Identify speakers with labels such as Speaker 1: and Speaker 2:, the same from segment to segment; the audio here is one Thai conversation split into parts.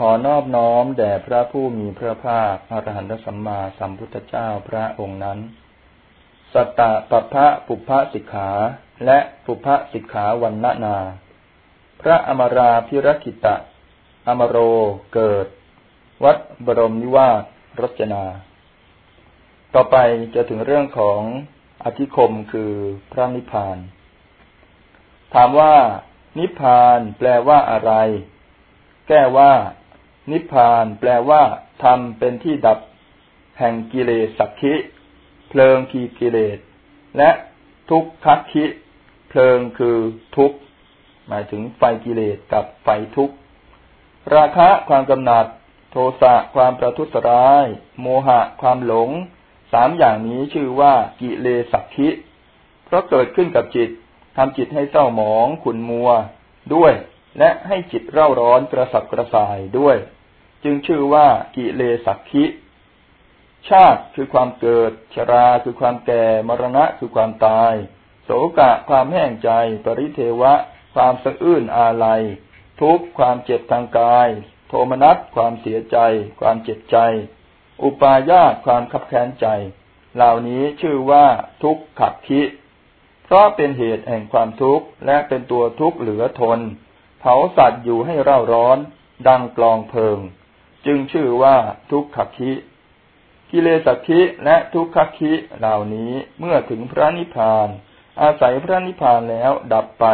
Speaker 1: ขอนอบน้อมแด่พระผู้มีพระภาคอรหันตสัมมาสัมพุทธเจ้าพระองค์นั้น สัตตะปพะปุพพสิกขา และปุพพสิกขาวันนานา พระอมราพิรกิตะ อมโรเกิด วัดบรมนิวาสรจนา ต่อไปจะถึงเรื่องของอธิคมคือพระนิพพาน ถามว่า นิพพานแปลว่าอะไร แก้ว่า นิพพานแปลว่าธรรมเป็นที่ดับแห่งกิเลสสักขิเพลิงขีกิเลส และทุกขักขิเพลิงคือทุกข์หมายถึงไฟกิเลสกับไฟทุกข์ราคะความกำหนัด โทสะความประทุษร้าย โมหะความหลง สามอย่างนี้ชื่อว่ากิเลสักขิเพราะเกิดขึ้นกับจิตทำจิตให้เศร้าหมองขุนมัวด้วย และให้จิตเร่าร้อนกระสับกระส่ายด้วย จึงชื่อว่ากิเลสักขิชาติคือความเกิด ชราคือความแก่ มรณะคือความตาย โสกะความแห้งใจ ปริเทวะ ความสะอื้นอาลัย ทุกข์ความเจ็บทางกาย โทมนัสความเสียใจ ความเจ็บใจ อุปาญาตความขับแค้นใจ เหล่านี้ชื่อว่าทุกขขับคิเพราะเป็นเหตุแห่งความทุกข์และเป็นตัวทุกข์เหลือทน เผาสัตว์อยู่ให้เร่าร้อน ดังกลองเพลิง จึงชื่อว่าทุกขคิกิเลสคิและทุกขคิเหล่านี้เมื่อถึงพระนิพพาน อาศัยพระนิพพานแล้วดับไป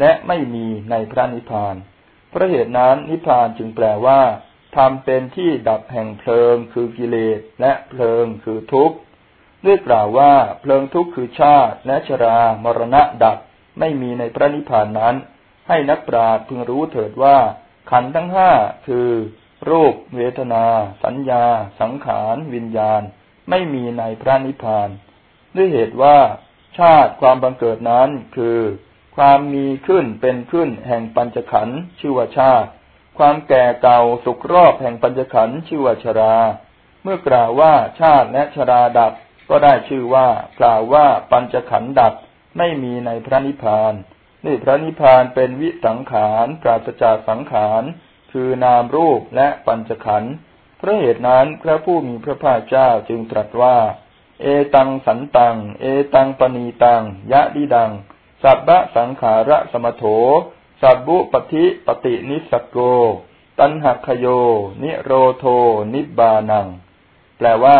Speaker 1: และไม่มีในพระนิพพานเพราะเหตุนั้นนิพพานจึงแปลว่าทำเป็นที่ดับแห่งเพลิงคือกิเลสและเพลิงคือทุกข์ด้วยกล่าวว่าเพลิงทุกข์คือชาติและชรามรณะดับไม่มีในพระนิพพานนั้น ให้นักปราชญ์พึงรู้เถิดว่าขันธ์ทั้งห้าคือ รูป เวทนา สัญญา สังขาร วิญญาณ ไม่มีในพระนิพพาน ด้วยเหตุว่า ชาติความบังเกิดนั้นคือ ความมีขึ้นเป็นขึ้นแห่งปัญจขันธ์ชื่อว่าชาติ ความแก่เก่าสุกรอบแห่งปัญจขันธ์ชื่อว่าชรา เมื่อกล่าวว่าชาติและชราดับ ก็ได้ชื่อว่ากล่าวว่าปัญจขันธ์ดับไม่มีในพระนิพพานนี่พระนิพพานเป็นวิสังขารปราศจากสังขาร คือนามรูปและปัญจขันธ์เพราะเหตุนั้นพระผู้มีพระภาคเจ้าจึงตรัสว่า เอตังสันตัง เอตังปณีตัง ยะดิดัง สัพพะสังขาระสมโถ สับบุปฏิปฏินิสโก ตันหักขโย นิโรโท นิบานัง แปลว่า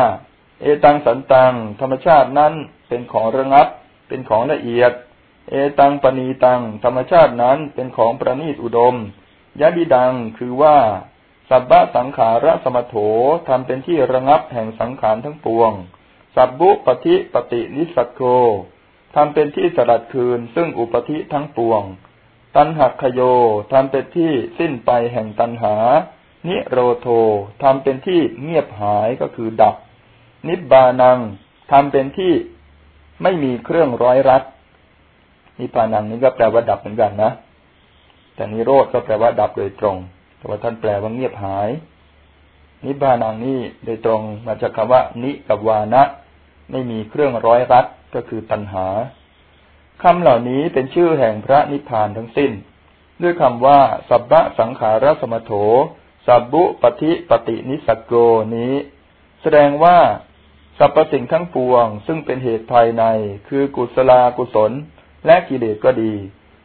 Speaker 1: เอตังสันตัง ธรรมชาตินั้นเป็นของระงับ เป็นของละเอียด เอตังปณีตัง ธรรมชาตินั้นเป็นของประณีตอุดม ยะดิดังคือว่า สัพพะสังขาระสมโถทำเป็นที่ระงับแห่งสังขารทั้งปวง สับบุปฏิปฏินิสัโกทำเป็นที่สลัดคืนซึ่งอุปธิทั้งปวง ตันหักขโยทำเป็นที่สิ้นไปแห่งตันหา นิโรโททำเป็นที่เงียบหายก็คือดับ นิบานังทำเป็นที่ไม่มีเครื่องร้อยรัดนิพานังนี้ก็แปลว่าดับเหมือนกันนะ แต่นิโรธก็แปลว่าดับโดยตรง แต่ว่าท่านแปลว่าเงียบหาย นิบานังนี่โดยตรงมาจากคำว่า นิกับวานะ ไม่มีเครื่องร้อยรัดก็คือตันหาคำเหล่านี้เป็นชื่อแห่งพระนิพพานทั้งสิ้น ด้วยคำว่า สัพพะสังขารสมโถสัพบุปฏิปฏินิสกโกนี้ แสดงว่าสรรพสิ่งทั้งปวง ซึ่งเป็นเหตุภายใน คือกุศลากุศล และกิเลสก็ดี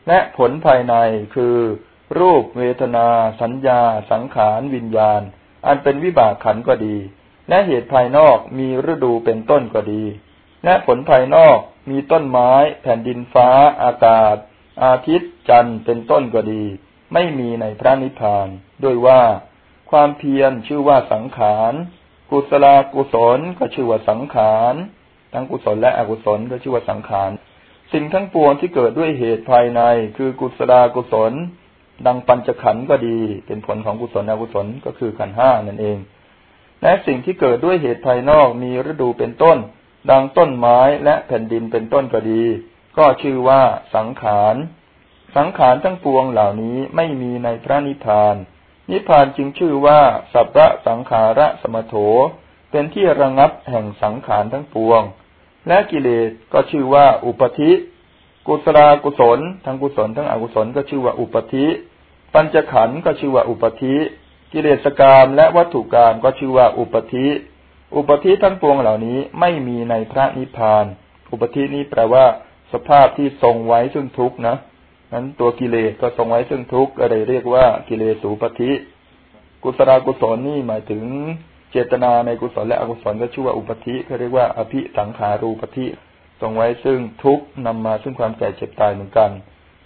Speaker 1: และผลภายในคือ รูปเวทนา สัญญา สังขาร วิญญาณ อันเป็นวิบากขันก็ดี และเหตุภายนอกมีฤดูเป็นต้นก็ดี และผลภายนอกมีต้นไม้ แผ่นดินฟ้า อากาศ อาทิตย์ จันทร์เป็นต้นก็ดี ไม่มีในพระนิพพานด้วยว่า ความเพียรชื่อว่าสังขารกุศลากุศลก็ชื่อว่าสังขาร ทั้งกุศลและอกุศลก็ชื่อว่าสังขาร สิ่งทั้งปวงที่เกิดด้วยเหตุภายใน คือกุศลากุศล ดังปัญจขันธ์ก็ดี เป็นผลของกุศลอกุศลก็คือขันห้านั่นเอง และสิ่งที่เกิดด้วยเหตุภายนอกมีฤดูเป็นต้น ดังต้นไม้และแผ่นดินเป็นต้นก็ดี ก็ชื่อว่าสังขารสังขารทั้งปวงเหล่านี้ไม่มีในพระนิพพาน นิพพานจึงชื่อว่าสัพพะสังขาระสมโถ เป็นที่ระงับแห่งสังขารทั้งปวง และกิเลสก็ชื่อว่าอุปธิกุศลากุศล ทั้งกุศลทั้งอกุศลก็ชื่อว่าอุปธิ ปัญจขันธ์ก็ชื่อว่าอุปธิกิเลสกรรมและวัตถุกรรมก็ชื่อว่าอุปธิอุปธิทั้งปวงเหล่านี้ไม่มีในพระนิพพาน อุปธินี้แปลว่าสภาพที่ทรงไว้ซึ่งทุกข์นะนั้นตัวกิเลสก็ทรงไว้ซึ่งทุกข์ก็เลยเรียกว่ากิเลสูปธิ กุศลกุศลนี่หมายถึง เจตนาในกุศลและอกุศลก็ชื่อว่าอุปธิเขาเรียกว่าอภิสังขารูปธิทรงไว้ซึ่งทุกข์นำมาซึ่งความแก่เจ็บตายเหมือนกัน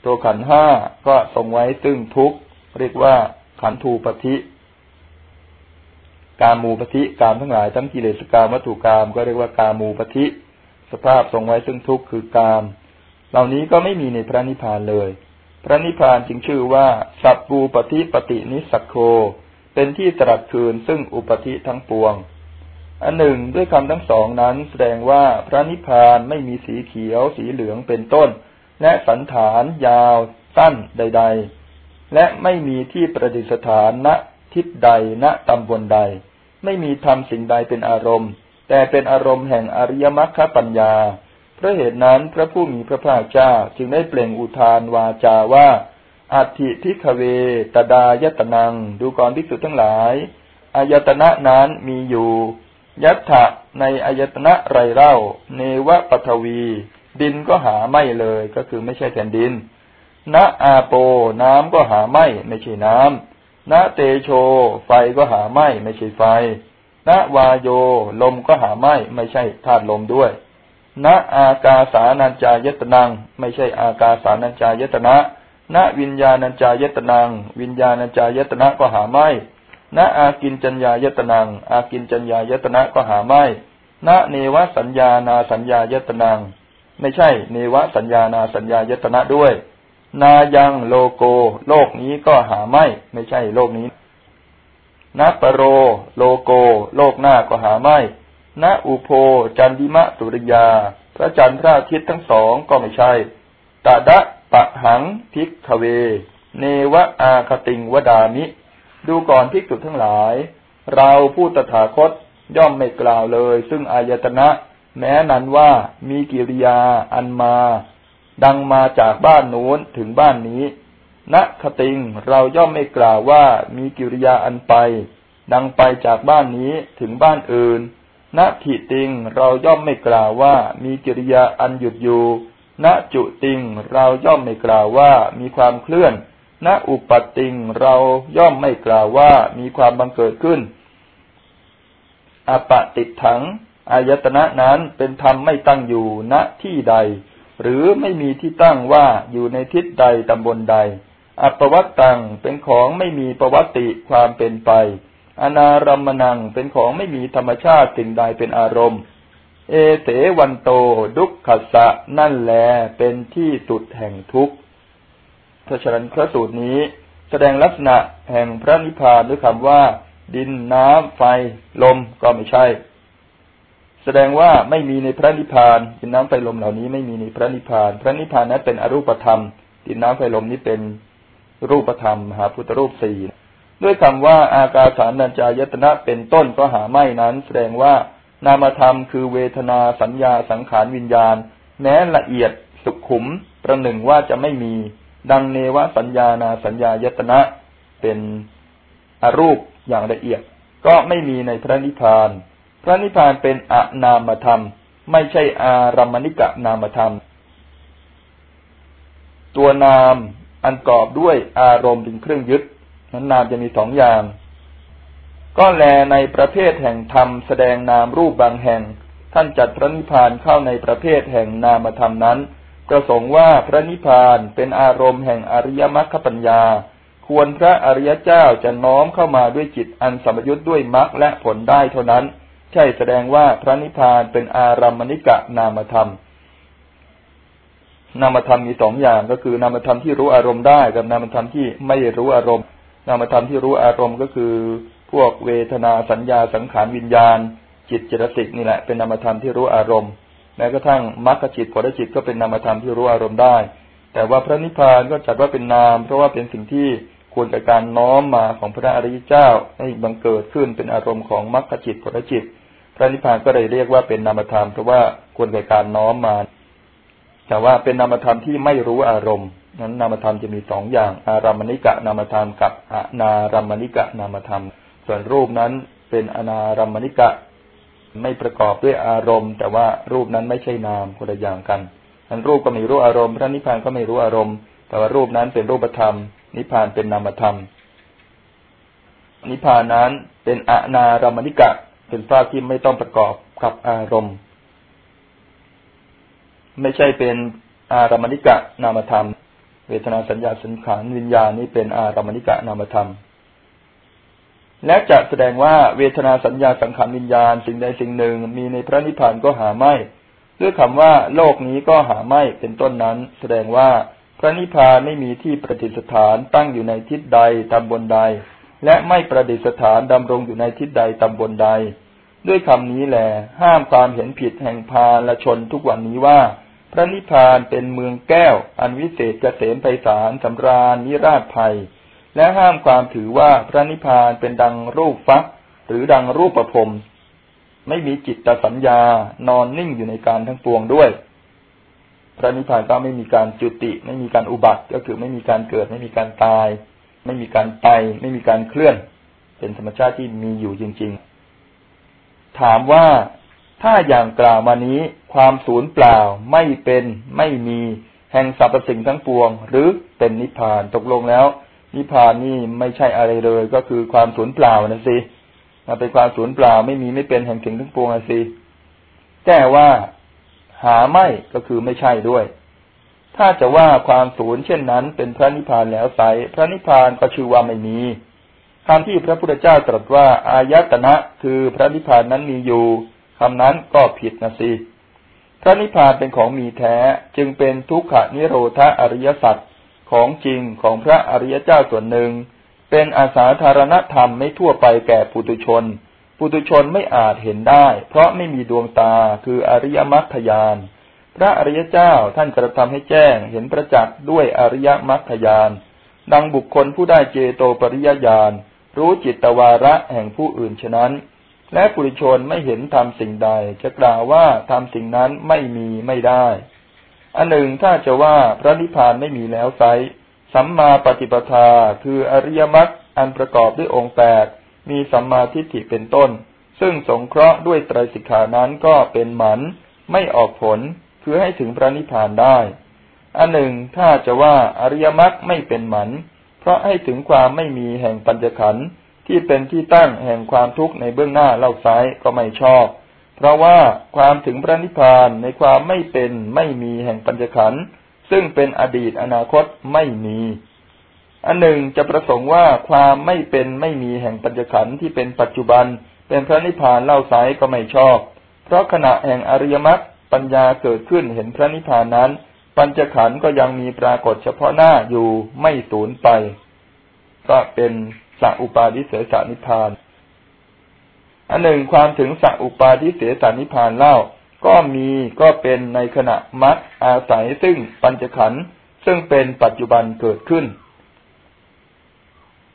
Speaker 1: ตัวขันห้าก็ทรงไว้ซึ่งทุกข์เรียกว่าขันธูปธิการมูปธิกามทั้งหลายทั้งกิเลสกามวัตถุกามก็เรียกว่าการมูปธิสภาพทรงไว้ซึ่งทุกข์คือกาม เหล่านี้ก็ไม่มีในพระนิพพานเลย พระนิพพานจึงชื่อว่า สัพปูปฏิปตินิสักโค เป็นที่ตรัสคืนซึ่งอุปธิทั้งปวง อันหนึ่งด้วยคำทั้งสองนั้นแสดงว่าพระนิพพานไม่มีสีเขียว สีเหลืองเป็นต้น และสันฐานยาว สั้นใด ๆ และไม่มีที่ประดิษฐานณทิศใดณตำบลใด ไม่มีทำสิ่งใดเป็นอารมณ์ แต่เป็นอารมณ์แห่งอริยมรรคปัญญาเพราะเหตุนั้นพระผู้มีพระภาคเจ้าจึงได้เปล่งอุทานวาจาว่า อัติทิคเว ตดายตนัง ดูก่อนภิกษุทั้งหลายอายตนะนั้นมีอยู่ ยัตถะในอายตนะไรเล่า เนวะปทวี ดินก็หาไม่เลยก็คือไม่ใช่แผ่นดินณอาโปน้ำก็หาไม่ไม่ใช่น้ำณเตโช ไฟก็หาไม่ไม่ใช่ไฟณวาโย ลมก็หาไม่ไม่ใช่ธาตุลมด้วยณอากาสานัญจายตนัง ไม่ใช่อากาสานัญจายตนะ ณวิญญาณัญจายตนัง วิญญาณัญจายตนะก็หาไม่ณอากินจัญญายตนัง อากินจัญญายตนะก็หาไม่ณเนวสัญญานาสัญญายตนัง ไม่ใช่ เนวสัญญานาสัญญายตนะด้วย นายังโลโก โลกนี้ก็หาไม่ ไม่ใช่โลกนี้นปโร โลโก โลกหน้าก็หาไม่ณอุโพจันดิมะสุริยา พระจันทร์พระอาทิตย์ทั้งสองก็ไม่ใช่ตาดะ ปะหังพิกขเว เนวะอาคติงวดามิ ดูก่อนพิกษุทั้งหลาย เราผู้ตถาคตย่อมไม่กล่าวเลย ซึ่งอายตนะ แม้นั้นว่ามีกิริยาอันมา ดังมาจากบ้านโน้นถึงบ้านนี้ณคติงเราย่อมไม่กล่าวว่ามีกิริยาอันไป ดังไปจากบ้านนี้ถึงบ้านอื่นณทิติงเราย่อมไม่กล่าวว่ามีกิริยาอันหยุดอยู่ ณจุติงเราย่อมไม่กล่าวว่ามีความเคลื่อน ณอุปติงเราย่อมไม่กล่าวว่ามีความบังเกิดขึ้น อปติดถังอายตนะนั้นเป็นธรรมไม่ตั้งอยู่ณที่ใด หรือไม่มีที่ตั้งว่าอยู่ในทิศใดตำบลใด อัปวัตตังเป็นของไม่มีประวัติความเป็นไป อนารัมมนังเป็นของไม่มีธรรมชาติสิ่งใดเป็นอารมณ์ เอเสวันโตดุขขสะนั่นแลเป็นที่สุดแห่งทุกข์พระชรันพระสูตรนี้แสดงลักษณะแห่งพระนิพพานด้วยคำว่า ดินน้ำไฟ ลมก็ไม่ใช่ แสดงว่าไม่มีในพระนิพพาน ดินน้ำไฟลมเหล่านี้ไม่มีในพระนิพพาน พระนิพพานนั้นเป็นอรูปธรรม ดินน้ำไฟลมนี้เป็นรูปธรรมมหาพุทธรูปสี่ด้วยคำว่าอากาสานัญจายตนะเป็นต้นก็หาไม่นั้น แสดงว่า นามธรรมคือเวทนาสัญญาสังขารวิญญาณ แม้ละเอียดสุขุมประหนึ่งว่าจะไม่มี ดังเนวสัญญานาสัญญายตนะเป็นอรูปอย่างละเอียด ก็ไม่มีในพระนิพพาน พระนิพพานเป็นอนามธรรม ไม่ใช่อารมณิกะนามธรรม ตัวนามอันกอบด้วยอารมณ์เป็นเครื่องยึดนั้นนามจะมีสองอย่าง ก็แลในประเภทแห่งธรรมแสดงนามรูปบางแห่ง ท่านจัดพระนิพพานเข้าในประเภทแห่งนามธรรมนั้น ประสงค์ว่าพระนิพพานเป็นอารมณ์แห่งอริยมรรคปัญญา ควรพระอริยเจ้าจะน้อมเข้ามาด้วยจิตอันสมยุทธ์ด้วยมรรคและผลได้เท่านั้น ใช่แสดงว่าพระนิพพานเป็นอารามณิกะนามธรรมนามธรรมมีสองอย่างก็คือนามธรรมที่รู้อารมณ์ได้กับนามธรรมที่ไม่รู้อารมณ์ นามธรรมที่รู้อารมณ์ก็คือ พวกเวทนาสัญญาสังขารวิญญาณ จิตเจตสิกนี่แหละเป็นนามธรรมที่รู้อารมณ์แม้กระทั่งมรรคจิตผลจิตก็เป็นนามธรรมที่รู้อารมณ์ได้ แต่ว่าพระนิพพานก็จัดว่าเป็นนาม เพราะว่าเป็นสิ่งที่ควรกับการน้อมมาของพระอริยเจ้าให้บังเกิดขึ้นเป็นอารมณ์ของมรรคจิตผลจิต พระนิพพานก็เลยเรียกว่าเป็นนามธรรม เพราะว่าควรกับการน้อมมา แต่ว่าเป็นนามธรรมที่ไม่รู้อารมณ์ นั้นนามธรรมจะมีสองอย่าง อารามณิกะนามธรรมกับอนารามณิกะนามธรรม ส่วนรูปนั้นเป็นอนารมณิกะ ไม่ประกอบด้วยอารมณ์ แต่ว่ารูปนั้นไม่ใช่นามคนละอย่างกันอันรูปก็ไม่รู้อารมณ์พระนิพพานก็ไม่รู้อารมณ์ แต่ว่ารูปนั้นเป็นรูปธรรม นิพพานเป็นนามธรรม นิพพานนั้นเป็นอนารมณิกะ เป็นภาพที่ไม่ต้องประกอบกับอารมณ์ ไม่ใช่เป็นอารมณิกะนามธรรม เวทนาสัญญาสังขารวิญญาณนี้เป็นอารมณิกะนามธรรม และจะแสดงว่าเวทนาสัญญาสังขารวิญญาณสิ่งใดสิ่งหนึ่ง มีในพระนิพพานก็หาไม่ด้วยคำว่าโลกนี้ก็หาไม่เป็นต้นนั้น แสดงว่าพระนิพพานไม่มีที่ประดิษฐานตั้งอยู่ในทิศใดตำบลใด และไม่ประดิษฐานดำรงอยู่ในทิศใดตำบลใด ด้วยคำนี้แหลห้ามความเห็นผิดแห่งพาลชนทุกวันนี้ว่า พระนิพพานเป็นเมืองแก้ว อันวิเศษเกษมไพศาลสำราญนิราชภัย และห้ามความถือว่าพระนิพพานเป็นดังรูปฟักหรือดังรูปประพรมไม่มีจิตตสัญญานอนนิ่งอยู่ในการทั้งปวงด้วย พระนิพพานก็ไม่มีการจุติ ไม่มีการอุบัติก็คือไม่มีการเกิด ไม่มีการตาย ไม่มีการไป ไม่มีการเคลื่อน เป็นธรรมชาติที่มีอยู่จริง ๆ ถามว่าถ้าอย่างกล่าวมานี้ ความสูญเปล่าไม่เป็น ไม่มี แห่งสรรพสิ่งทั้งปวง หรือเป็นนิพพานตกลงแล้ว นิพพานนี่ไม่ใช่อะไรเลย ก็คือความสูญเปล่านะสิเป็นความสูญเปล่าไม่มีไม่เป็นแห่งสิ่งทั้งปวงสิแก้ว่าหาไม่ก็คือไม่ใช่ด้วย ถ้าจะว่าความสูญเช่นนั้น เป็นพระนิพพานแล้วไซพระนิพพานก็ชื่อว่าไม่มีคำที่พระพุทธเจ้าตรัสว่าอายตนะ คือพระนิพพานนั้นมีอยู่คำนั้นก็ผิดนะสิพระนิพพานเป็นของมีแท้จึงเป็นทุกขนิโรธอริยสัจ ของจริงของพระอริยเจ้าส่วนหนึ่ง เป็นอาสาธารณธรรมไม่ทั่วไปแก่ปุตุชน ปุตุชนไม่อาจเห็นได้ เพราะไม่มีดวงตาคืออริยมรรคยานพระอริยเจ้าท่านกระทำให้แจ้งเห็นประจักษ์ด้วยอริยมรรคยานดังบุคคลผู้ได้เจโตปริยญาณรู้จิตวาระแห่งผู้อื่นฉะนั้น และปุถุชนไม่เห็นทำสิ่งใด จะกล่าวว่าทำสิ่งนั้นไม่มีไม่ได้ อันหนึ่งถ้าจะว่าพระนิพพานไม่มีแล้วไซสัมมาปฏิปทาคืออริยมรรคอันประกอบด้วยองค์แปดมีสัมมาทิฏฐิเป็นต้น ซึ่งสงเคราะห์ด้วยไตรสิกขานั้นก็เป็นหมันไม่ออกผลคือให้ถึงพระนิพพานได้ อันหนึ่งถ้าจะว่าอริยมรรคไม่เป็นหมันเพราะให้ถึงความไม่มีแห่งปัญจขันธ์ที่เป็นที่ตั้งแห่งความทุกข์ในเบื้องหน้าเล่าซ้ายก็ไม่ชอบ เพราะว่าความถึงพระนิพพานในความไม่เป็นไม่มีแห่งปัญจขันธ์ซึ่งเป็นอดีตอนาคตไม่มีอันหนึ่งจะประสงค์ว่าความไม่เป็นไม่มีแห่งปัญจขันธ์ที่เป็นปัจจุบัน เป็นพระนิพพานเล่าไซก็ไม่ชอบ เพราะขณะแห่งอริยมรรคปัญญาเกิดขึ้นเห็นพระนิพพานนั้น ปัญจขันธ์ก็ยังมีปรากฏเฉพาะหน้าอยู่ไม่สูญไป ก็เป็นสัอุปาทิเสสนิพพาน อันหนึ่งความถึงสัอุปาทิเสสนิพพานเล่า ก็มีก็เป็นในขณะมัดอาศัยซึ่งปัญจขันธ์ซึ่งเป็นปัจจุบันเกิดขึ้น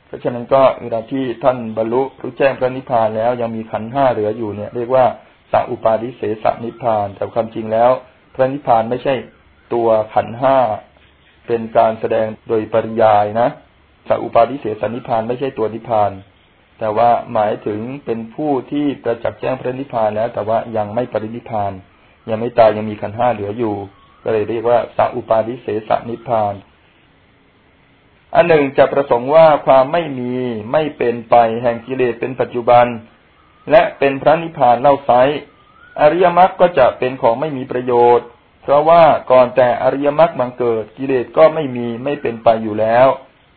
Speaker 1: เพราะฉะนั้นก็เวลาที่ท่านบรรลุรู้แจ้งพระนิพพานแล้วยังมีขันห้าเหลืออยู่เนี่ย เรียกว่าสัอุปาทิเสสนิพพาน แต่ความจริงแล้ว พระนิพพานไม่ใช่ตัวขันห้าเป็นการแสดงโดยปริยายนะสัอุปาทิเสสนิพพานไม่ใช่ตัวนิพพาน แต่ว่าหมายถึงเป็นผู้ที่ประจักษ์แจ้งพระนิพพานแล้ว แต่ว่ายังไม่ปรินิพพาน ยังไม่ตายยังมีขันห้าเหลืออยู่ ก็เลยเรียกว่าสัอุปาทิเสสนิพพาน อันหนึ่งจะประสงค์ว่าความไม่มีไม่เป็นไปแห่งกิเลสเป็นปัจจุบัน และเป็นพระนิพพานเล่าไซอริยมรรคก็จะเป็นของไม่มีประโยชน์ เพราะว่าก่อนแต่อริยมรรคบังเกิดกิเลสก็ไม่มีไม่เป็นไปอยู่แล้ว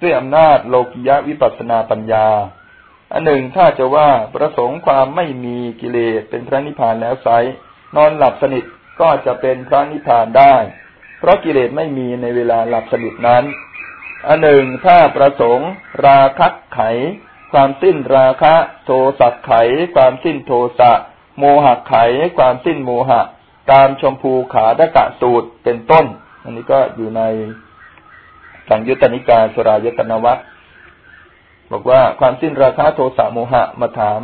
Speaker 1: ด้วยอำนาจโลกิยะวิปัสนาปัญญา อันหนึ่งถ้าจะว่าประสงค์ความไม่มีกิเลสเป็นพระนิพพานแล้วไซนอนหลับสนิทก็จะเป็นพระนิพพานได้ เพราะกิเลสไม่มีในเวลาหลับสนิทนั้น อันหนึ่งถ้าประสงค์ ราคะไข ความสิ้นราคะ โทสักไข ความสิ้นโทสะโมหะไข ความสิ้นโมหะ ตามชมพูขาดกะสูตรเป็นต้น อันนี้ก็อยู่ในสังยุตตนิกาสรายตนวัต บอกว่าความสิ้นราคะโทสะโมหะ มาถาม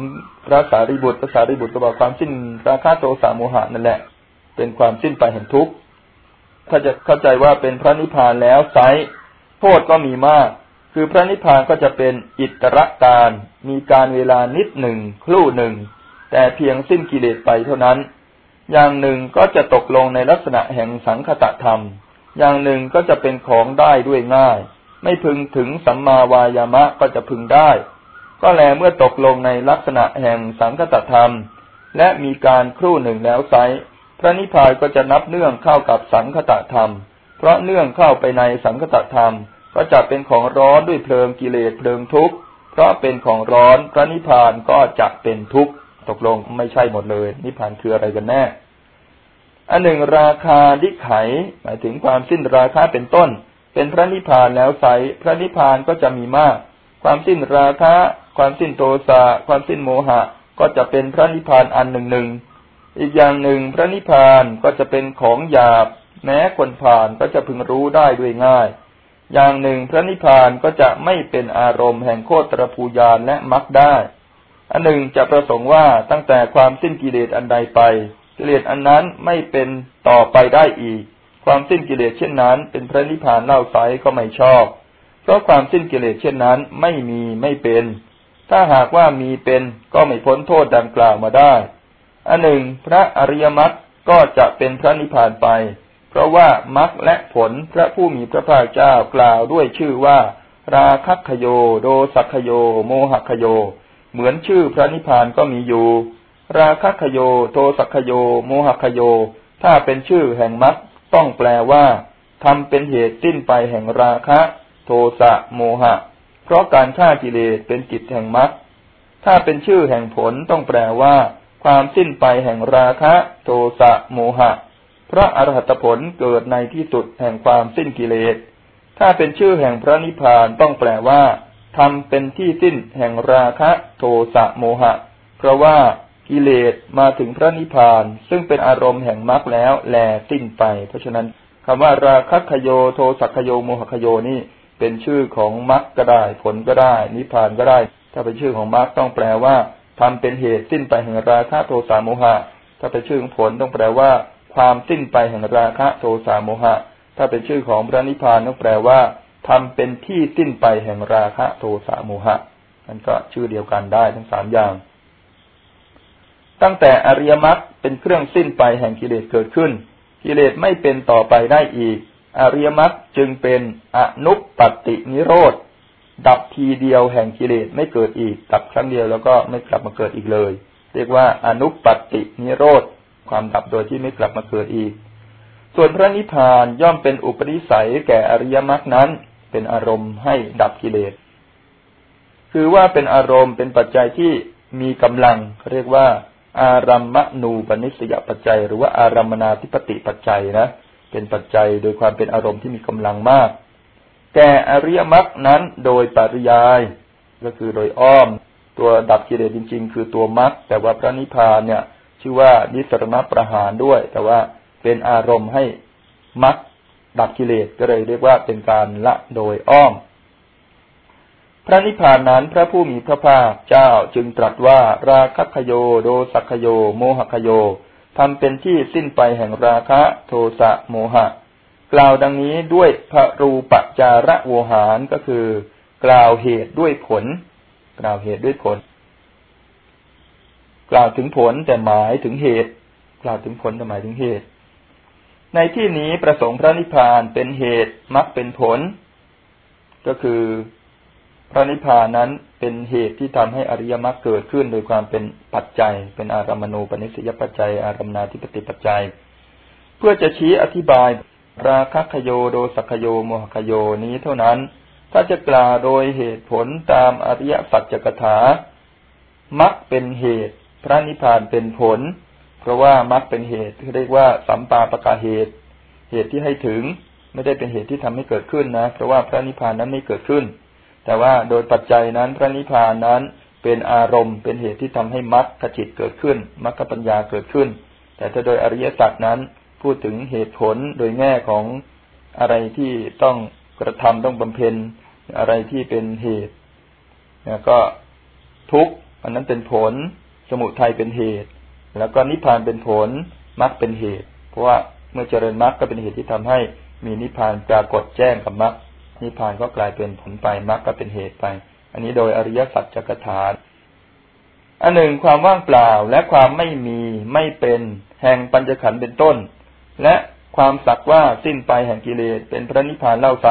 Speaker 1: พระสารีบุตรพระสารีบุตรก็บอกความสิ้นราคะโทสะโมหะนั่นแหละ เป็นความสิ้นไปแห่งทุกข์ถ้าจะเข้าใจว่าเป็นพระนิพพานแล้วไซโทษก็มีมาก คือพระนิพพานก็จะเป็นอิตรการมีการเวลานิดหนึ่งครู่หนึ่ง แต่เพียงสิ้นกิเลสไปเท่านั้น อย่างหนึ่งก็จะตกลงในลักษณะแห่งสังคตธรรม อย่างหนึ่งก็จะเป็นของได้ด้วยง่าย ไม่พึงถึงสัมมาวายามะก็จะพึงได้ ก็แลเมื่อตกลงในลักษณะแห่งสังคตธรรม และมีการครู่หนึ่งแล้วไซพระนิพพานก็จะนับเนื่องเข้ากับสังคตธรรม เพราะเนื่องเข้าไปในสังคตธรรม ก็จะเป็นของร้อนด้วยเพลิงกิเลสเพลิงทุกข์เพราะเป็นของร้อนพระนิพพานก็จะเป็นทุกข์ตกลงไม่ใช่หมดเลย นิพพานคืออะไรกันแน่อันหนึ่งราคาดิไขหมายถึงความสิ้นราคาเป็นต้น เป็นพระนิพพานแล้วใสพระนิพพานก็จะมีมาก ความสิ้นราคะ ความสิ้นโทสะความสิ้นโมหะ ก็จะเป็นพระนิพพานอันหนึ่งหนึ่งอีกอย่างหนึ่งพระนิพพานก็จะเป็นของหยาบ แม้คนผ่านก็จะพึงรู้ได้ด้วยง่าย อย่างหนึ่งพระนิพพานก็จะไม่เป็นอารมณ์แห่งโคตรภูยานและมรรคได้อันหนึ่งจะประสงค์ว่าตั้งแต่ความสิ้นกิเลสอันใดไป กิเลสอันนั้นไม่เป็นต่อไปได้อีก ความสิ้นกิเลสเช่นนั้น เป็นพระนิพพานเล่าไซก็ไม่ชอบ เพราะความสิ้นกิเลสเช่นนั้นไม่มีไม่เป็น ถ้าหากว่ามีเป็นก็ไม่พ้นโทษดังกล่าวมาได้ อันหนึ่ง พระอริยมรรคก็จะเป็นพระนิพพานไป เพราะว่ามรรคและผลพระผู้มีพระภาคเจ้ากล่าวด้วยชื่อว่า ราคัคโย โดสักโย โมหคโย เหมือนชื่อพระนิพพานก็มีอยู่ ราคัคโย โทสักโย โมหคโย ถ้าเป็นชื่อแห่งมรรค ต้องแปลว่าทำเป็นเหตุสิ้นไปแห่งราคะ โทสะโมหะ เพราะการฆ่ากิเลสเป็นกิจแห่งมรรคถ้าเป็นชื่อแห่งผลต้องแปลว่า ความสิ้นไปแห่งราคะ โทสะโมหะ พระอรหัตผลเกิดในที่สุดแห่งความสิ้นกิเลส ถ้าเป็นชื่อแห่งพระนิพพานต้องแปลว่าทำเป็นที่สิ้นแห่งราคะ โทสะโมหะ เพราะว่า กิเลสมาถึงพระนิพพาน ซึ่งเป็นอารมณ์แห่งมรรคแล้วแลสิ้นไป เพราะฉะนั้นคำว่าราคะขโยโทสักขโยโมหขโยนี่เป็นชื่อของมรรคก็ได้ผลก็ได้ นิพพานก็ได้ ถ้าเป็นชื่อของมรรคต้องแปลว่าทำเป็นเหตุสิ้นไปแห่งราคะโทสะโมหะ ถ้าเป็นชื่อของผลต้องแปลว่า ความสิ้นไปแห่งราคะโทสะโมหะ ถ้าเป็นชื่อของพระนิพพานก็แปลว่าทำเป็นที่สิ้นไปแห่งราคะโทสะโมหะนั่นก็ชื่อเดียวกันได้ทั้งสามอย่าง ตั้งแต่อริยมรรคเป็นเครื่องสิ้นไปแห่งกิเลสเกิดขึ้น กิเลสไม่เป็นต่อไปได้อีก อริยมรรคจึงเป็นอนุปปตินิโรธดับทีเดียวแห่งกิเลสไม่เกิดอีกดับครั้งเดียวแล้วก็ไม่กลับมาเกิดอีกเลย เรียกว่าอนุปปตินิโรธความดับโดยที่ไม่กลับมาเกิดอีก ส่วนพระนิพพานย่อมเป็นอุปนิสัยแก่อริยมรรคนั้น เป็นอารมณ์ให้ดับกิเลส คือว่าเป็นอารมณ์เป็นปัจจัยที่มีกำลังเรียกว่า อารัมมณูปนิสยปัจจัย หรือว่าอารัมนาธิปติปัจจัยนะเป็นปัจจัยโดยความเป็นอารมณ์ที่มีกำลังมากแก่อริยมรรคนั้นโดยปริยายก็คือโดยอ้อม ตัวดับกิเลสจริง ๆ คือตัวมรรคแต่ว่าพระนิพพานเนี่ย ชื่อว่านิสรณประหารด้วย แต่ว่าเป็นอารมณ์ให้มักดับกิเลสก็เลยเรียกว่าเป็นการละโดยอ้อม พระนิพพานนั้นพระผู้มีพระภาคเจ้าจึงตรัสว่าราคะขโยโดสักโย โมหขโยทำเป็นที่สิ้นไปแห่งราคะโทสะโมหะ กล่าวดังนี้ด้วยพระรูปจาระโวหารก็คือ กล่าวเหตุด้วยผล กล่าวเหตุด้วยผล กล่าวถึงผลแต่หมายถึงเหตุ กล่าวถึงผลแต่หมายถึงเหตุ ในที่นี้ประสงค์พระนิพพานเป็นเหตุมักเป็นผล ก็คือ พระนิพพานนั้นเป็นเหตุที่ทำให้อริยมรรคเกิดขึ้นโดยความเป็นปัจจัย เป็นอารามณูปนิสยปัจจัย อารามนาธิปติปัจจัย เพื่อจะชี้อธิบาย ราคะขโยโดสักโยโมหคโยนี้เท่านั้น ถ้าจะกล่าวโดยเหตุผลตามอริยสัจจกถามักเป็นเหตุ พระนิพพานเป็นผล เพราะว่ามรรคเป็นเหตุเรียกว่าสัมปาปกาเหตุ เหตุที่ให้ถึงไม่ได้เป็นเหตุที่ทำให้เกิดขึ้นนะ เพราะว่าพระนิพพานนั้นไม่เกิดขึ้น แต่ว่าโดยปัจจัยนั้นพระนิพพานนั้นเป็นอารมณ์เป็นเหตุที่ทำให้มรรคขจิตเกิดขึ้นมรรคปัญญาเกิดขึ้น แต่ถ้าโดยอริยสัจนั้นพูดถึงเหตุผลโดยแง่ของอะไรที่ต้องกระทำต้องบำเพ็ญอะไรที่เป็นเหตุก็ทุกอันนั้นเป็นผล สมุทัยเป็นเหตุ แล้วก็นิพพานเป็นผลมรรคเป็นเหตุ เพราะว่าเมื่อเจริญมรรคก็เป็นเหตุที่ทำให้มีนิพพานปรากฏแจ้งกับมรรค นิพพานก็กลายเป็นผลไปมรรคก็เป็นเหตุไป อันนี้โดยอริยสัจจักถาอันหนึ่งความว่างเปล่าและความไม่มีไม่เป็นแห่งปัญจขันธ์เป็นต้น และความสักว่าสิ้นไปแห่งกิเลสเป็นพระนิพพานเล่าไซ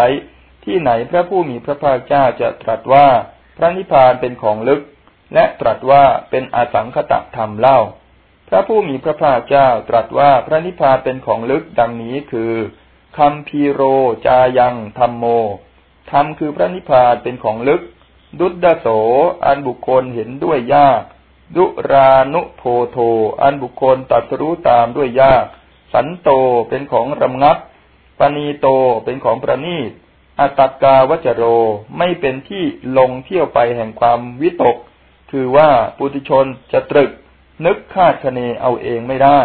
Speaker 1: ที่ไหนพระผู้มีพระภาคเจ้าจะตรัสว่าพระนิพพานเป็นของลึก และตรัสว่าเป็นอสังคตะธรรมเล่า พระผู้มีพระภาคเจ้าตรัสว่าพระนิพพานเป็นของลึกดังนี้คือ คำพีโรจายังธรรมโมธรรมคือพระนิพพานเป็นของลึก ดุดดโส อันบุคคลเห็นด้วยยาก ดุรานุโพโท อันบุคคลตัดรู้ตามด้วยยาก สันโตเป็นของรำงับปณีโตเป็นของประณีตอัตกาวจโรไม่เป็นที่ลงเที่ยวไปแห่งความวิตก คือว่าปุถุชนจะตรึก นึกคาดคะเนเอาเองไม่ได้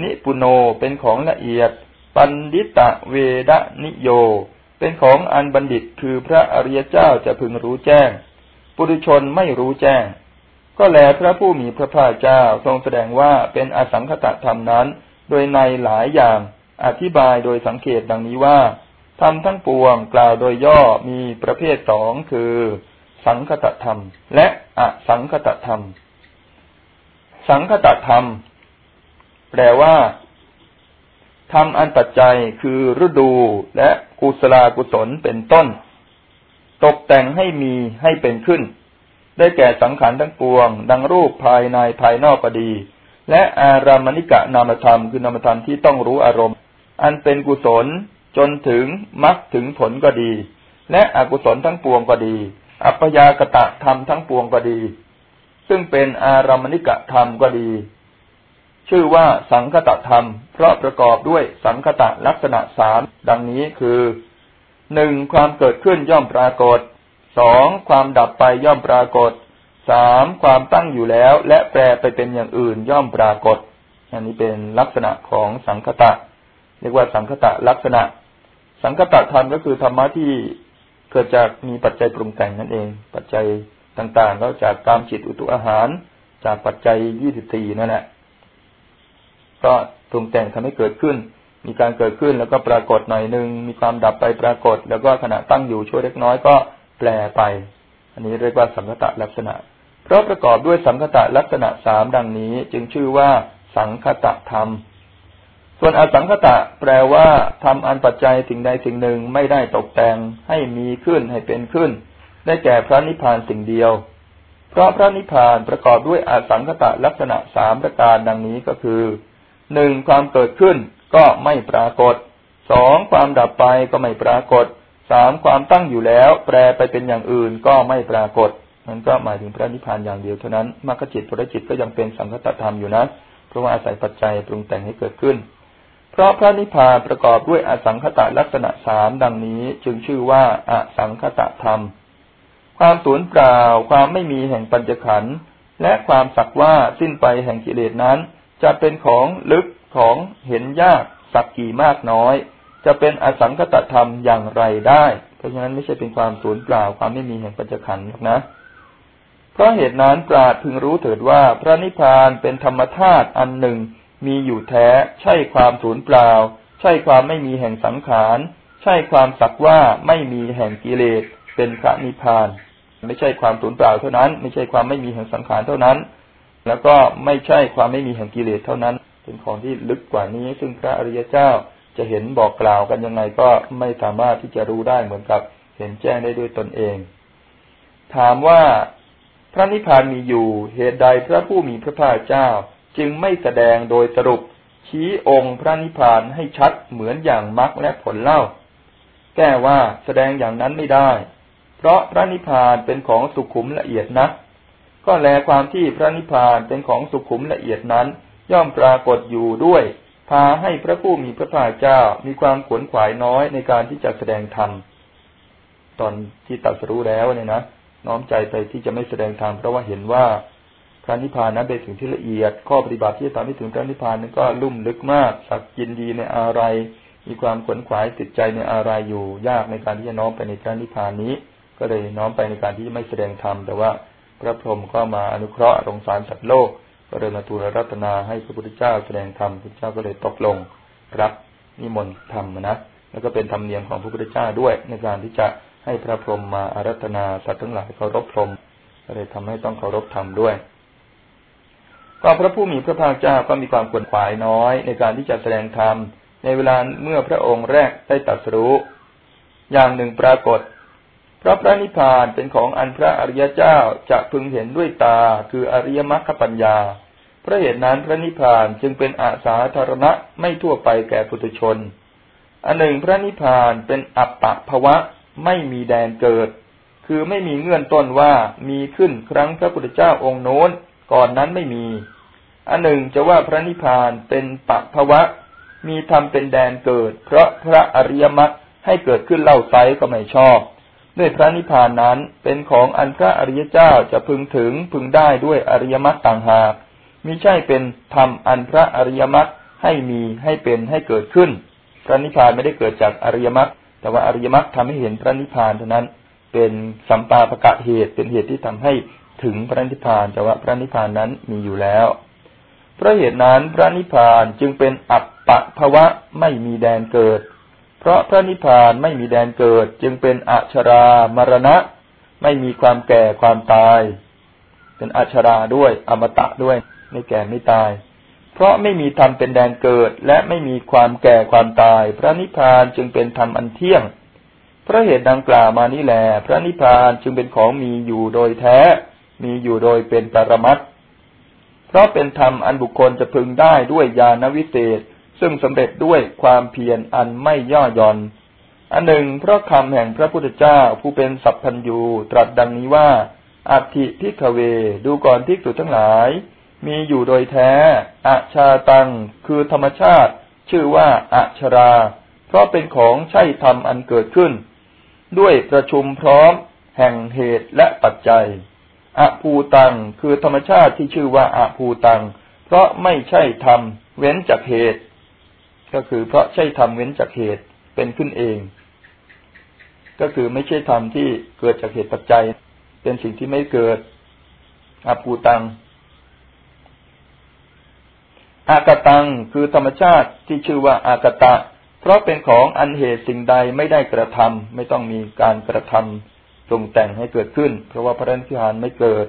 Speaker 1: นิปุโนเป็นของละเอียด ปันดิตะเวดนิโย เป็นของอันบัณฑิตคือพระอริยเจ้าจะพึงรู้แจ้ง ปุถุชนไม่รู้แจ้ง ก็แลพระผู้มีพระภาคเจ้าทรงแสดงว่าเป็นอสังคตธรรมนั้น โดยในหลายอย่างอธิบายโดยสังเกตดังนี้ว่าธรรมทั้งปวงกล่าวโดยย่อมีประเภทสองคือ สังคตธรรม และอสังคตธรรม สังคตธรรม แปลว่า ธรรมอันปัจจัยคือฤดูและกุศลากุศลเป็นต้น ตกแต่งให้มีให้เป็นขึ้น ได้แก่สังขารทั้งปวง ดังรูปภายในภายนอกก็ดี และอารามณิกะนามธรรมคือนามธรรมที่ต้องรู้อารมณ์ อันเป็นกุศลจนถึงมรรคถึงผลก็ดี และอกุศลทั้งปวงก็ดี อัปยากตะธรรมทั้งปวงก็ดี ซึ่งเป็นอารามณิกะธรรมก็ดี ชื่อว่าสังคตะธรรม เพราะประกอบด้วยสังคตะลักษณะสามดังนี้คือหนึ่งความเกิดขึ้นย่อมปรากฏสองความดับไปย่อมปรากฏสามความตั้งอยู่แล้ว และแปรไปเป็นอย่างอื่นย่อมปรากฏ อันนี้เป็นลักษณะของสังคตะ เรียกว่าสังคตะลักษณะ สังคตะธรรมก็คือธรรมะที่เกิดจากมีปัจจัยปรุงแต่งนั่นเอง ปัจจัยต่างๆก็จากกามจิตอุตุอาหาร จากปัจจัยยี่สิบสี่นั่นแหละ ก็ปรุงแต่งทำให้เกิดขึ้น มีการเกิดขึ้นแล้วก็ปรากฏหน่อยหนึ่งมีความดับไปปรากฏ แล้วก็ขณะตั้งอยู่ช่วยเล็กน้อยก็แปลไป อันนี้เรียกว่าสังคตะลักษณะ เพราะประกอบด้วยสังคตะลักษณะสามดังนี้ จึงชื่อว่าสังคตะธรรม ส่วนอสังคตะแปลว่าทำอันปัจจัยสิ่งใดสิ่งหนึ่งไม่ได้ตกแต่งให้มีขึ้นให้เป็นขึ้น ได้แก่พระนิพพานสิ่งเดียว เพราะพระนิพพานประกอบด้วยอสังคตะลักษณะสามประการดังนี้ก็คือ หนึ่งความเกิดขึ้นก็ไม่ปรากฏสองความดับไปก็ไม่ปรากฏสามความตั้งอยู่แล้ว แปลไปเป็นอย่างอื่นก็ไม่ปรากฏนั้นก็หมายถึงพระนิพพานอย่างเดียวเท่านั้นมรรคจิตผลจิตก็ยังเป็นสังคตธรรมอยู่นะเพราะว่าอาศัยปัจจัยปรุงแต่งให้เกิดขึ้น เพราะพระนิพพานประกอบด้วยอสังขตลักษณะสามดังนี้จึงชื่อว่าอสังขตธรรม ความสูญเปล่าความไม่มีแห่งปัญจขันธ์และความสักว่าสิ้นไปแห่งกิเลสนั้น จะเป็นของลึกของเห็นยากสักกี่มากน้อย จะเป็นอสังคตธรรมอย่างไรได้ เพราะฉะนั้นไม่ใช่เป็นความสูญเปล่าความไม่มีแห่งปัญจขันนะเพราะเหตุนั้นปราดพึงรู้เถิดว่าพระนิพพานเป็นธรรมธาตุอันหนึ่ง มีอยู่แท้ ใช่ความสูญเปล่า ใช่ความไม่มีแห่งสังขารใช่ความสักว่าไม่มีแห่งกิเลสเป็นพระนิพพาน ไม่ใช่ความสูญเปล่าเท่านั้น ไม่ใช่ความไม่มีแห่งสังขารเท่านั้น แล้วก็ไม่ใช่ความไม่มีแห่งกิเลสเท่านั้น เป็นของที่ลึกกว่านี้ ซึ่งพระอริยเจ้าจะเห็นบอกกล่าวกันยังไงก็ไม่สามารถที่จะรู้ได้เหมือนกับเห็นแจ้งได้ด้วยตนเอง ถามว่าพระนิพพานมีอยู่เหตุใดพระผู้มีพระภาคเจ้า จึงไม่แสดงโดยสรุป ชี้องค์พระนิพพานให้ชัดเหมือนอย่างมรรคและผลเล่า แก้ว่าแสดงอย่างนั้นไม่ได้ เพราะพระนิพพานเป็นของสุขุมละเอียดนัก ก็แลความที่พระนิพพานเป็นของสุขุมละเอียดนั้น ย่อมปรากฏอยู่ด้วย พาให้พระผู้มีพระภาคเจ้ามีความขวนขวายน้อยในการที่จะแสดงธรรมตอนที่ตัดสรู้แล้วเนี่ยนะน้อมใจไปที่จะไม่แสดงธรรมเพราะว่าเห็นว่าพระนิพพานนั้นเป็นสิ่งที่ละเอียด ข้อปฏิบัติที่จะทำให้ถึงพระนิพพานนั้นก็ลุ่มลึกมากสักยินดีในอะไร มีความขวนขวายติดใจในอะไรอยู่ ยากในการที่จะน้อมไปในพระนิพพานนี้ ก็เลยน้อมไปในการที่ไม่แสดงธรรมแต่ว่า พระพรหมก็มาอนุเคราะห์รงสารสัตว์โลกก็เลยมาทูลรัตนาให้พระพุทธเจ้าแสดงธรรมพระเจ้าก็เลยตกลงรับนิมนต์ธรรมนะแล้วก็เป็นธรรมเนียมของพระพุทธเจ้าด้วยในการที่จะให้พระพรหมมาอารัธนาสัตว์ทั้งหลายเคารพพรหมก็เลยทำให้ต้องเคารพธรรมด้วยก็พระผู้มีพระภาคเจ้าก็มีความขวนขวายน้อย ในการที่จะแสดงธรรมในเวลาเมื่อพระองค์แรกได้ตรัสรู้อย่างหนึ่งปรากฏ พระพระนิพพานเป็นของอันพระอริยเจ้าจะพึงเห็นด้วยตาคืออริยมรรคปัญญา พระเหตุนั้นพระนิพพานจึงเป็นอาสาธารณะไม่ทั่วไปแก่ปุถุชน อันหนึ่งพระนิพพานเป็นอัปปะภวะไม่มีแดนเกิด คือไม่มีเงื่อนต้นว่ามีขึ้นครั้งพระพุทธเจ้าองค์โน้นก่อนนั้นไม่มี อันหนึ่งจะว่าพระนิพพานเป็นปัภวะ มีธรรมเป็นแดนเกิด เพราะพระอริยมรรคให้เกิดขึ้นเล่าไซก็ไม่ชอบ ด้วยพระนิพพานนั้นเป็นของอันพระอริยเจ้าจะพึงถึงพึงได้ด้วยอริยมรรคต่างหากมิใช่เป็นธรรมอันพระอริยมรรคให้มีให้เป็นให้เกิดขึ้น พระนิพพานไม่ได้เกิดจากอริยมรรคแต่ว่าอริยมรรคทำให้เห็นพระนิพพานเท่านั้น เป็นสัมปาปะกะเหตุเป็นเหตุที่ทำให้ถึงพระนิพพานแต่ว่าพระนิพพานนั้นมีอยู่แล้วเพราะเหตุนั้นพระนิพพานจึงเป็นอัปปะภวะไม่มีแดนเกิด เพราะพระนิพพานไม่มีแดนเกิดจึงเป็นอัชรามรณะ ไม่มีความแก่ความตาย เป็นอัชราด้วยอมตะด้วย ไม่แก่ไม่ตาย เพราะไม่มีธรรมเป็นแดนเกิด และไม่มีความแก่ความตาย พระนิพพานจึงเป็นธรรมอันเที่ยงพระเหตุดังกล่าวมานี้แหลพระนิพพานจึงเป็นของมีอยู่โดยแท้ มีอยู่โดยเป็นปรมัตเพราะเป็นธรรมอันบุคคลจะพึงได้ด้วยญาณวิเศษ ซึ่งสำเร็จด้วยความเพียรอันไม่ย่อหย่อน อันหนึ่งเพราะคำแห่งพระพุทธเจ้าผู้เป็นสัพพัญญูตรัสดังนี้ว่า อัติพิกเว ดูก่อนที่สุดทั้งหลาย มีอยู่โดยแท้ อาชาตัง คือธรรมชาติ ชื่อว่าอาชรา เพราะเป็นของใช่ธรรมอันเกิดขึ้น ด้วยประชุมพร้อม แห่งเหตุและปัจจัยอภูตัง คือธรรมชาติที่ชื่อว่าอภูตัง เพราะไม่ใช่ธรรม เว้นจากเหตุ ก็คือเพราะใช่ธรรมเว้นจากเหตุเป็นขึ้นเอง ก็คือไม่ใช่ธรรมที่เกิดจากเหตุปัจจัย เป็นสิ่งที่ไม่เกิดอภูตังอากตังคือธรรมชาติที่ชื่อว่าอากตะ เพราะเป็นของอันเหตุสิ่งใดไม่ได้กระทำไม่ต้องมีการกระทำรุงแต่งให้เกิดขึ้น เพราะว่าพระนิพพานไม่เกิด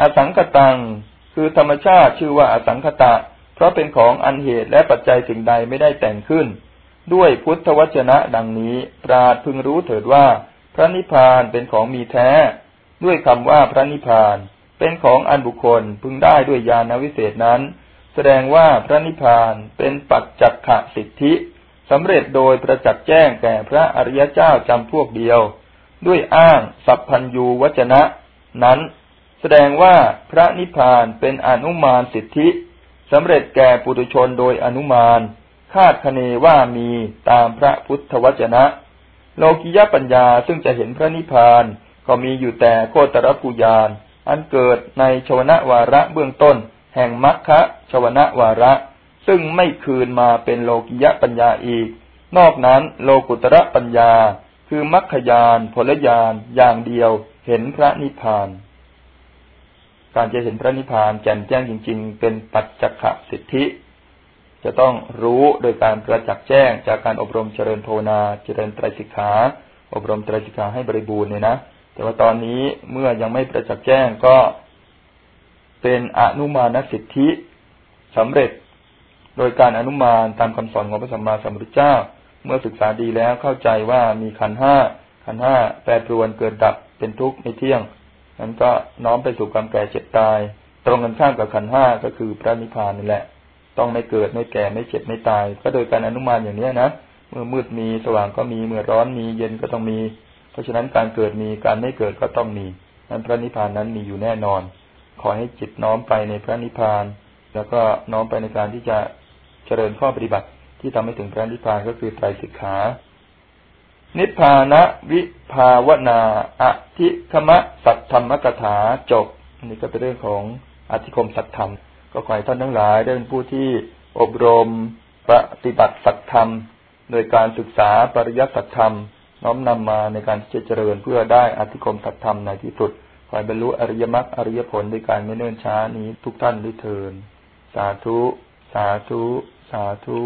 Speaker 1: อสังคตังคือธรรมชาติชื่อว่าอสังคตะ เพราะเป็นของอันเหตุและปัจจัยสิ่งใดไม่ได้แต่งขึ้น ด้วยพุทธวจนะดังนี้ ปราดพึงรู้เถิดว่า พระนิพพานเป็นของมีแท้ ด้วยคำว่าพระนิพพาน เป็นของอันบุคคลพึงได้ด้วยญาณวิเศษนั้น แสดงว่าพระนิพพานเป็นปัจจักขสิทธิสำเร็จโดยประจักษ์แจ้งแก่พระอริยเจ้าจำพวกเดียว ด้วยอ้างสัพพัญยูวจนะ นั้น แสดงว่าพระนิพพานเป็นอนุมานสิทธิ สำเร็จแก่ปุถุชนโดยอนุมาน คาดคะเนว่ามีตามพระพุทธวจนะ โลกิยปัญญาซึ่งจะเห็นพระนิพพาน ก็มีอยู่แต่โคตรภูยาน อันเกิดในชวนะวาระเบื้องต้น แห่งมัคคะชวนะวาระ ซึ่งไม่คืนมาเป็นโลกิยปัญญาอีก นอกนั้นโลกุตระปัญญา คือมรรคยานผลยานอย่างเดียวเห็นพระนิพพาน การจะเห็นพระนิพพานแจ่มแจ้งจริง ๆ เป็นปัจจคสิทธิ จะต้องรู้โดยการประจักษ์แจ้งจากการอบรมเจริญโทนาเจริญไตรสิกขา อบรมไตรสิกขาให้บริบูรณ์เนี่ยนะแต่ว่าตอนนี้เมื่อยังไม่ประจักษ์แจ้งก็เป็นอนุมานสิทธิสำเร็จ โดยการอนุมานตามคำสอนของพระสัมมาสัมพุทธเจ้า เมื่อศึกษาดีแล้วเข้าใจว่ามีขันห้าขันห้าแปรปรวนเกิดดับเป็นทุกข์ในเที่ยง นั้นก็น้อมไปสู่ความแก่เจ็บตาย ตรงกันข้ามกับขันห้าก็คือพระนิพพานนี่แหละ ต้องไม่เกิดไม่แก่ไม่เจ็บไม่ตาย ก็โดยการอนุมานอย่างนี้นะเมื่อมืดมีสว่างก็มีเมื่อร้อนมีเย็นก็ต้องมี เพราะฉะนั้นการเกิดมีการไม่เกิดก็ต้องมีนั้นพระนิพพานนั้นมีอยู่แน่นอน ขอให้จิตน้อมไปในพระนิพพาน แล้วก็น้อมไปในการที่จะเจริญข้อปฏิบัติที่ทำให้ถึงพระนิพพานก็คือไตรสิกขา นิพพานะวิภาวนาอธิคมะสัตธรรมกถาจบอันนี้ก็เป็นเรื่องของอธิคมสัตธรรม ก็ขอให้ท่านทั้งหลายได้เป็นผู้ที่อบรมปฏิบัติสัตธรรม โดยการศึกษาปริยัติสัตธรรม น้อมนำมาในการเจริญเพื่อได้อธิคมสัตธรรมในที่สุดขอให้บรรลุอริยมรรคอริยผลด้วยการไม่เนิ่นช้านี้ทุกท่านด้วยเทินสาธุ สาธุ สาธุ